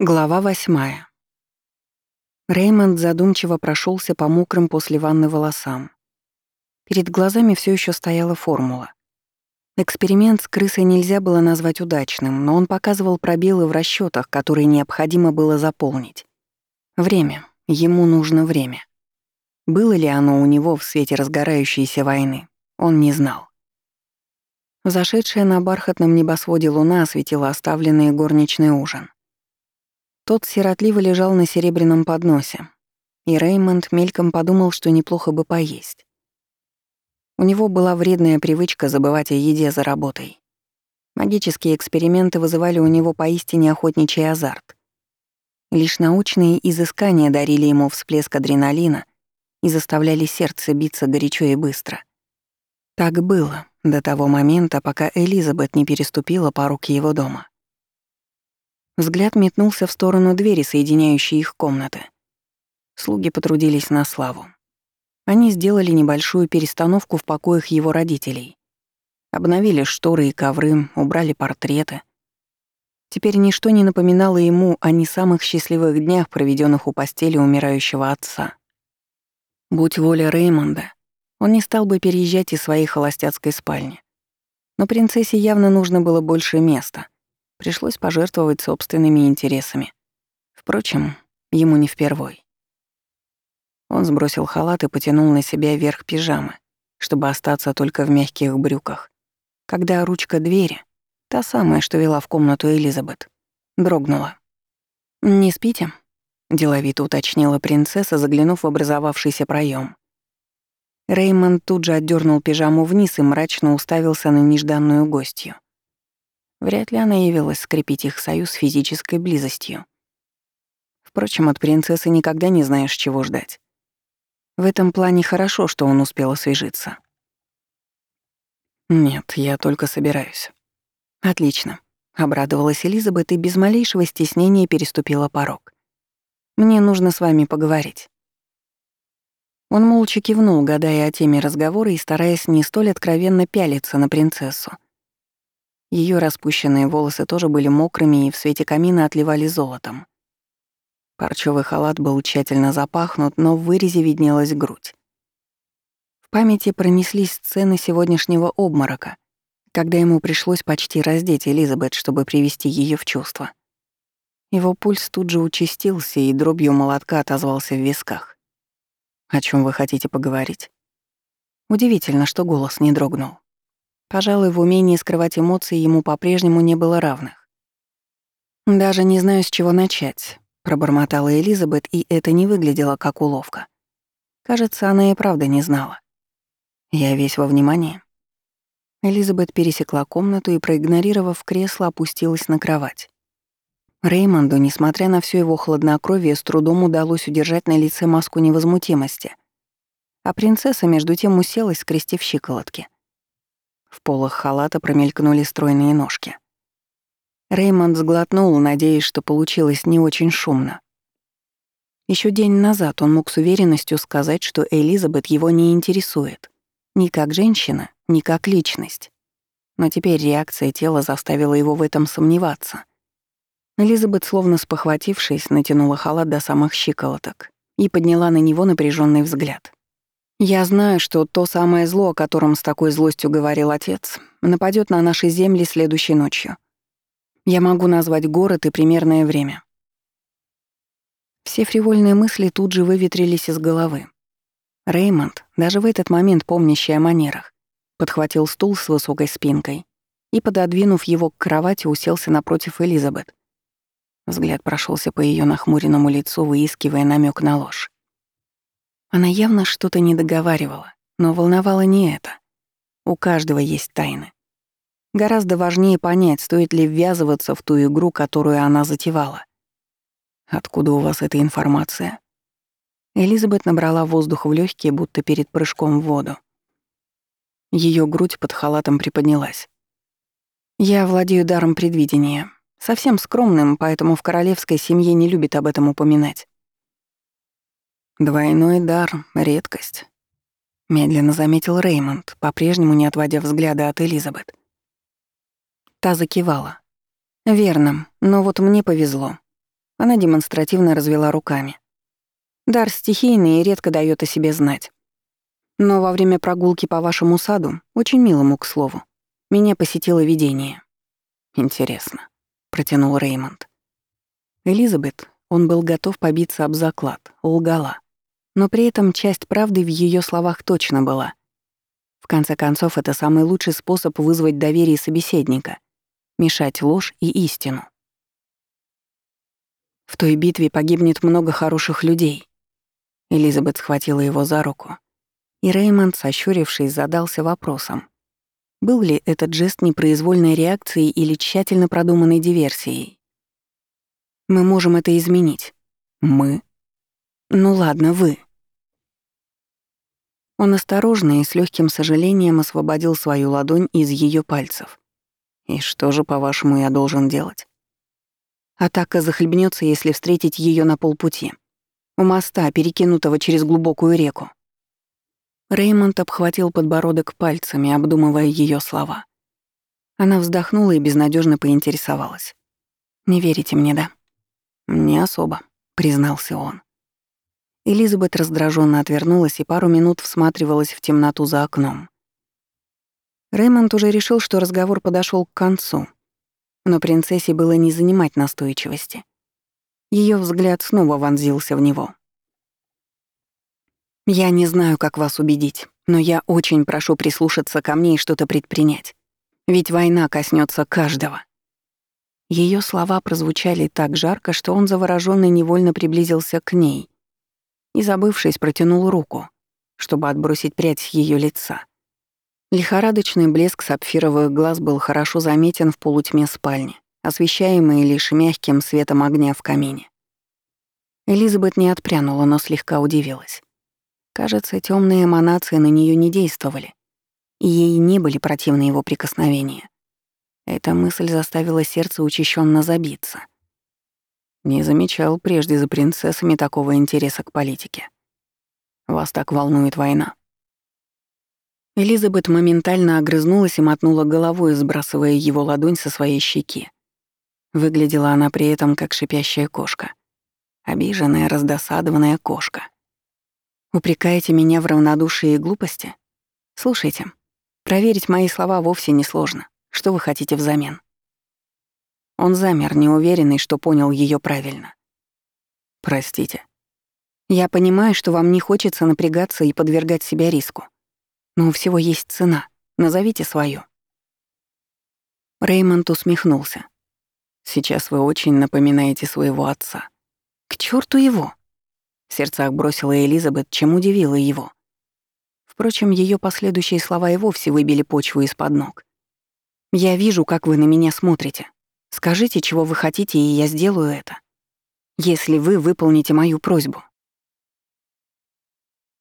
Глава восьмая. Реймонд задумчиво прошелся по мокрым после ванны волосам. Перед глазами все еще стояла формула. Эксперимент с крысой нельзя было назвать удачным, но он показывал пробелы в расчетах, которые необходимо было заполнить. Время. Ему нужно время. Было ли оно у него в свете разгорающейся войны, он не знал. Зашедшая на бархатном небосводе луна осветила оставленный горничный ужин. Тот сиротливо лежал на серебряном подносе, и Реймонд мельком подумал, что неплохо бы поесть. У него была вредная привычка забывать о еде за работой. Магические эксперименты вызывали у него поистине охотничий азарт. Лишь научные изыскания дарили ему всплеск адреналина и заставляли сердце биться горячо и быстро. Так было до того момента, пока Элизабет не переступила порог его дома. Взгляд метнулся в сторону двери, соединяющей их комнаты. Слуги потрудились на славу. Они сделали небольшую перестановку в покоях его родителей. Обновили шторы и ковры, убрали портреты. Теперь ничто не напоминало ему о не самых счастливых днях, проведенных у постели умирающего отца. Будь воля Реймонда, он не стал бы переезжать из своей холостяцкой спальни. Но принцессе явно нужно было больше места — Пришлось пожертвовать собственными интересами. Впрочем, ему не впервой. Он сбросил халат и потянул на себя верх пижамы, чтобы остаться только в мягких брюках. Когда ручка двери, та самая, что вела в комнату Элизабет, дрогнула. «Не спите?» — деловито уточнила принцесса, заглянув в образовавшийся проем. Реймонд тут же отдернул пижаму вниз и мрачно уставился на нежданную гостью. Вряд ли она явилась скрепить их союз физической близостью. Впрочем, от принцессы никогда не знаешь, чего ждать. В этом плане хорошо, что он успел освежиться. «Нет, я только собираюсь». «Отлично», — обрадовалась Элизабет и без малейшего стеснения переступила порог. «Мне нужно с вами поговорить». Он молча кивнул, гадая о теме разговора и стараясь не столь откровенно пялиться на принцессу, ее распущенные волосы тоже были мокрыми и в свете камина отливали золотом. Парчевый халат был тщательно запахнут, но в вырезе виднелась грудь. В памяти пронеслись сцены сегодняшнего обморока, когда ему пришлось почти раздеть Элизабет, чтобы привести ее в чувство. Его пульс тут же участился и дробью молотка отозвался в висках. «О чем вы хотите поговорить?» Удивительно, что голос не дрогнул. Пожалуй, в умении скрывать эмоции ему по-прежнему не было равных. «Даже не знаю, с чего начать», — пробормотала Элизабет, и это не выглядело как уловка. Кажется, она и правда не знала. Я весь во внимании. Элизабет пересекла комнату и, проигнорировав кресло, опустилась на кровать. Реймонду, несмотря на все его хладнокровие, с трудом удалось удержать на лице маску невозмутимости. А принцесса между тем уселась, скрестив щиколотки. В полах халата промелькнули стройные ножки. Реймонд сглотнул, надеясь, что получилось не очень шумно. Еще день назад он мог с уверенностью сказать, что Элизабет его не интересует. Ни как женщина, ни как личность. Но теперь реакция тела заставила его в этом сомневаться. Элизабет, словно спохватившись, натянула халат до самых щиколоток и подняла на него напряженный взгляд. Я знаю, что то самое зло, о котором с такой злостью говорил отец, нападет на наши земли следующей ночью. Я могу назвать город и примерное время. Все фривольные мысли тут же выветрились из головы. Реймонд, даже в этот момент помнящий о манерах, подхватил стул с высокой спинкой и, пододвинув его к кровати, уселся напротив Элизабет. Взгляд прошелся по ее нахмуренному лицу, выискивая намек на ложь. Она явно что-то не договаривала, но волновало не это. У каждого есть тайны. Гораздо важнее понять, стоит ли ввязываться в ту игру, которую она затевала. Откуда у вас эта информация? Элизабет набрала воздух в легкие, будто перед прыжком в воду. Ее грудь под халатом приподнялась. Я владею даром предвидения. Совсем скромным, поэтому в королевской семье не любят об этом упоминать. Двойной дар — редкость. Медленно заметил Реймонд, по-прежнему не отводя взгляда от Элизабет. Та закивала. «Верно, но вот мне повезло. Она демонстративно развела руками. Дар стихийный и редко дает о себе знать. Но во время прогулки по вашему саду, очень милому, к слову, меня посетило видение. Интересно, протянул Реймонд. Элизабет, он был готов побиться об заклад, лгала. Но при этом часть правды в ее словах точно была. В конце концов, это самый лучший способ вызвать доверие собеседника — мешать ложь и истину. В той битве погибнет много хороших людей. Элизабет схватила его за руку, и Реймонд, сощурившись, задался вопросом. Был ли этот жест непроизвольной реакцией или тщательно продуманной диверсией? «Мы можем это изменить». «Мы?» «Ну ладно, вы». Он осторожно и с легким сожалением освободил свою ладонь из ее пальцев. «И что же, по-вашему, я должен делать?» Атака захлебнется, если встретить ее на полпути. У моста, перекинутого через глубокую реку. Реймонд обхватил подбородок пальцами, обдумывая ее слова. Она вздохнула и безнадежно поинтересовалась. «Не верите мне, да?» «Не особо», — признался он. Элизабет раздраженно отвернулась и пару минут всматривалась в темноту за окном. Реймонд уже решил, что разговор подошел к концу, но принцессе было не занимать настойчивости. Ее взгляд снова вонзился в него. Я не знаю, как вас убедить, но я очень прошу прислушаться ко мне и что-то предпринять. Ведь война коснется каждого. Ее слова прозвучали так жарко, что он заворожённый невольно приблизился к ней и, забывшись, протянул руку, чтобы отбросить прядь с ее лица. Лихорадочный блеск сапфировых глаз был хорошо заметен в полутьме спальни, освещаемый лишь мягким светом огня в камине. Элизабет не отпрянула, но слегка удивилась. Кажется, темные эманации на нее не действовали, и ей не были противны его прикосновения. Эта мысль заставила сердце учащенно забиться. Не замечал прежде за принцессами такого интереса к политике. Вас так волнует война. Элизабет моментально огрызнулась и мотнула головой, сбрасывая его ладонь со своей щеки. Выглядела она при этом как шипящая кошка. Обиженная, раздосадованная кошка. Упрекаете меня в равнодушии и глупости? Слушайте, проверить мои слова вовсе не сложно. Что вы хотите взамен? Он замер, неуверенный, что понял ее правильно. Простите. Я понимаю, что вам не хочется напрягаться и подвергать себя риску. Но у всего есть цена. Назовите свою. Реймонд усмехнулся. Сейчас вы очень напоминаете своего отца. К черту его! В сердцах бросила Элизабет, чем удивила его. Впрочем, ее последующие слова и вовсе выбили почву из-под ног. «Я вижу, как вы на меня смотрите. Скажите, чего вы хотите, и я сделаю это. Если вы выполните мою просьбу,